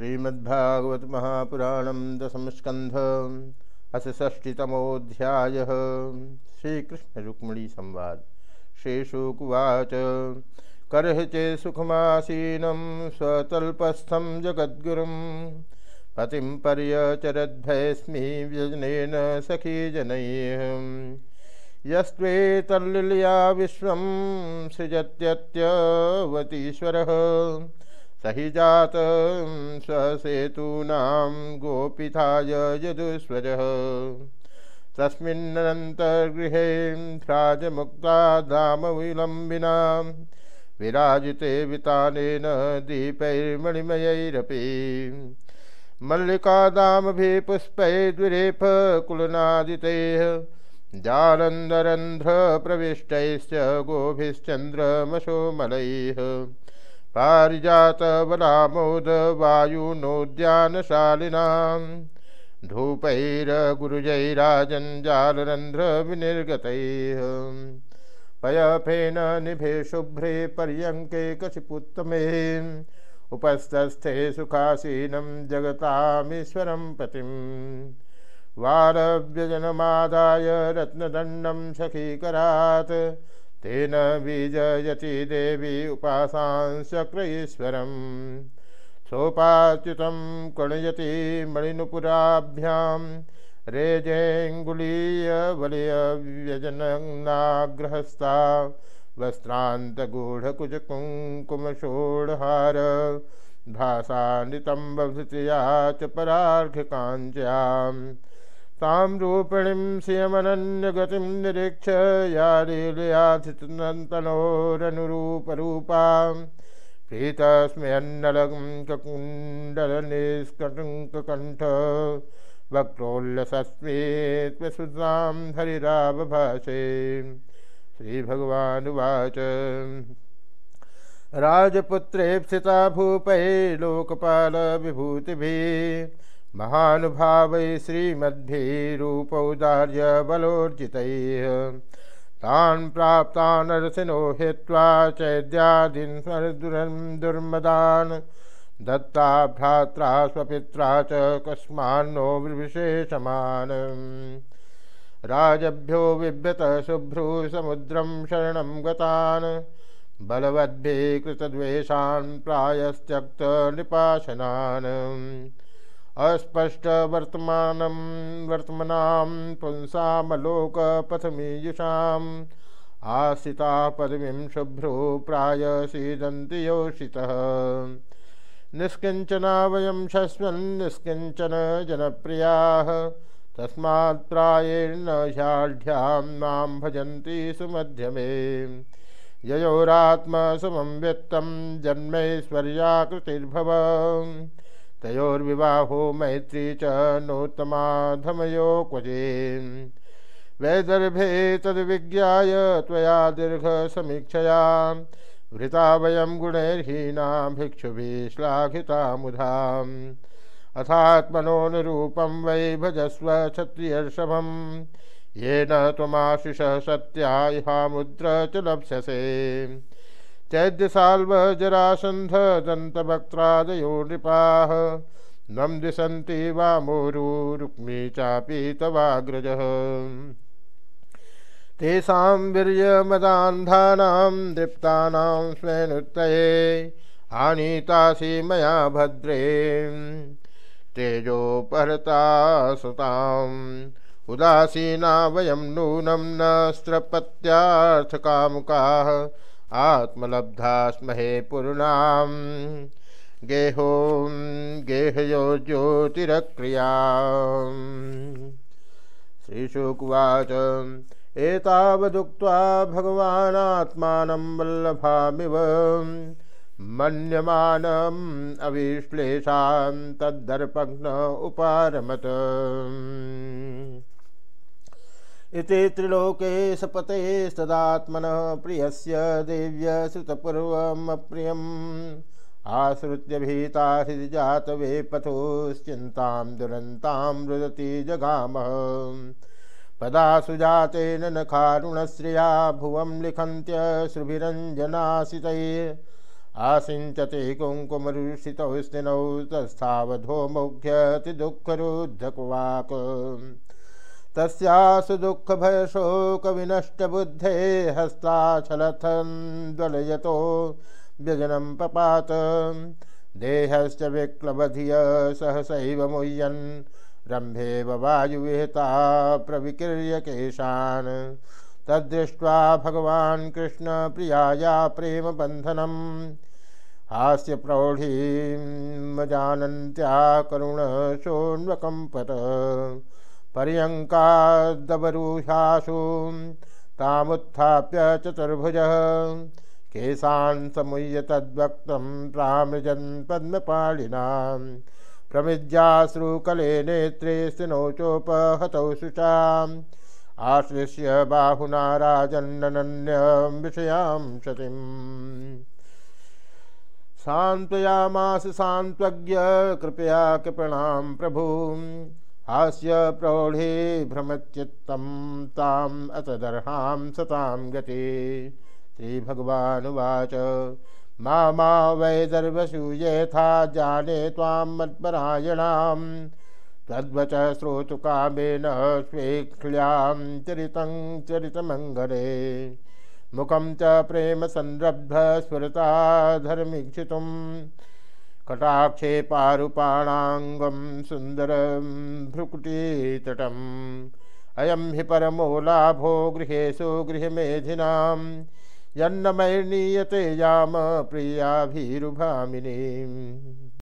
श्रीमद्भागवत महापुराण दशम स्कंध अस षष्टितमोध्याय श्रीकृष्ण रुक्मणी संवाद शेषुकुवाच। करह चे सुखमासीनं स्वतल्पस्थं जगद्गुरुं। पतिं पर्यचरद्भयस्मि व्यजनेन सखी जनैः। यस्त्वेतल्लीया विश्वं सृजत्यत्यवतीश्वरः। सही जात स्वसेतूनां गोपिथाय यदुस्वजः तस्मिन्नन्तर्गृहे भ्राजमुक्ता दामविलम्बिना विराजिते वितानेन दीपैर्मणिमयैरपि। मल्लिकादामभिः पुष्पैर्द्विरेफकुलनादितैः जालन्धरन्ध्रप्रविष्टैश्च गोभिश्चन्द्रमशोमलैः। पारिजातबलामोदवायुनोद्यानशालिनां धूपैरगुरुजैराजञ्जालरन्ध्रविनिर्गतैः। पयफेन निभे शुभ्रे पर्यङ्के कशिपुत्तमे। उपस्थस्थे सुखासीनं जगतामीश्वरं पतिम्। वारव्यजनमादाय रत्नदण्डं सखीकरात् तेन बीजयति देवी उपासांशक्र ईश्वरम् सोपाच्युतं कणयति मणिनुपुराभ्यां रेजेऽङ्गुलीयवलयव्यजननाग्रहस्था वस्त्रान्तगूढकुजकुङ्कुमषोडहार। भासानितं बभृतया च परार्घकाञ्च्याम् तां रूपिणीं श्रियमनन्यगतिं निरीक्ष्य या लीलयाधितनन्तनोरनुरूपरूपां प्रीतस्म्यन्नलगं ककुण्डलनिष्कटङ्ककण्ठ वक्रोल्लसस्मेत्वसुतां हरिरावभाषे श्रीभगवानुवाच। राजपुत्रेप्सिता भूपै लोकपालविभूतिभिः महानुभाव श्रीमद्भिरूपौदार्य बलोर्जितैः। तान् प्राप्तानरसिनो हित्वा चैद्यादीन् दुर्मदान्। दत्ता भ्रात्रा स्वपित्रा च कस्मान्नो विशेषमान् राजभ्यो बिभ्यत शुभ्रू समुद्रं शरणं गतान्। बलवद्भिः कृतद्वेषान् प्रायस्त्यक्तनिपाशनान् अस्पष्ट वर्तमान वर्तमनां पुंसामलोकपथमीयुषाम् आश्रिता पदवीं शुभ्रो प्राय सीदन्ति योषितः। निष्किञ्चना वयं शस्वन् जनप्रियाः। तस्मात् प्रायेण ह्याढ्यां माँ भजन्ति सुमध्यमे। ययोरात्मसमं तयोर्विवाहो मैत्री च नोत्तमाधमयो क्वचे वैदर्भे तद्विज्ञाय त्वया दीर्घसमीक्षया वृता वयं गुणैर्हीना भिक्षुभिः श्लाघिता मुधाम् अथात्मनोनुरूपं वै भजस्व क्षत्रियर्षभं येन त्वमाशिष सत्या इहामुद्र च लप्स्यसे। चैद्यसाल्व जरासन्ध दन्तवक्त्रादयो नृपाः नम दिशन्ति वामोरु रुक्मी चापि तवाग्रजः। तेषां वीर्यमदान्धानां दृप्तानां स्वेनुत्तये आनीतासि मया भद्रे। तेजोपहृता सुताम् उदासीना वयं नूनं न स्त्रपत्यार्थकामुकाः आत्मलब्धा स्महे पूर्णां गेहो गेहयो ज्योतिरक्रिया श्रीशुकुवाच एतावदुक्त्वा भगवानात्मानं वल्लभामिव। मन्यमानम् अविश्लेषां तद्दर्पघ्न उपारमत। इति त्रिलोके सपते सदात्मनः प्रियस्य देव्य श्रुतपूर्वमप्रियम् आश्रित्य भीता हृदि जातवे पथोश्चिन्तां दुरन्तां रुदति जगामः। पदा सुजातेन न खारुणश्रिया भुवं लिखन्त्यश्रुभिरञ्जनासितैः। आसिञ्चते कुङ्कुमरुषितौ स्थिनौ तस्थावधो मुख्यति दुःखरुद्धकुवाक्। तस्यासु दुःखभयशोकविनष्टबुद्धे हस्ताचलथन् ज्वलयतो व्यजनं पपात। देहश्च विक्लबधिय सहसैव मुह्यन्। रम्भेव वायुविहिता प्रविकीर्य केशान्। तदृष्ट्वा भगवान् कृष्णप्रियाया प्रेमबन्धनं हास्य प्रौढीमजानन्त्या करुणशोन्वकम्पत। पर्यङ्कादवरुषासु तामुत्थाप्य चतुर्भुजः। केशान् समुह्य तद्वक्त्रं प्रामृजन् पद्मपाणिनां। प्रमिज्याश्रुकले नेत्रे स्थिनोचोपहतौ शुचाम् आश्लिष्य बाहुना राजन्नन्यं विषयां सतिम् सान्त्वयामास सान्त्वज्ञ, कृपया कृपणां प्रभुम् हास्य प्रौढे ताम् अतदर्हां सतां गते। श्रीभगवानुवाच मा मा वैदर्वसु यथा जाने त्वां मत्परायणां तद्वच श्रोतुकामेन स्वेक्ष्ल्यां चरितं चरितमङ्गले। मुखं च प्रेमसंरब्धस्फुरता धर्मीक्षितुम्। कटाक्षे पारुपाणाङ्गं सुन्दरं भ्रुकुटीतटम्। अयं हि परमो लाभो गृहेषु गृहमेधिनां यन्नमैर्नीयते याम प्रियाभिरुभामिनीम्।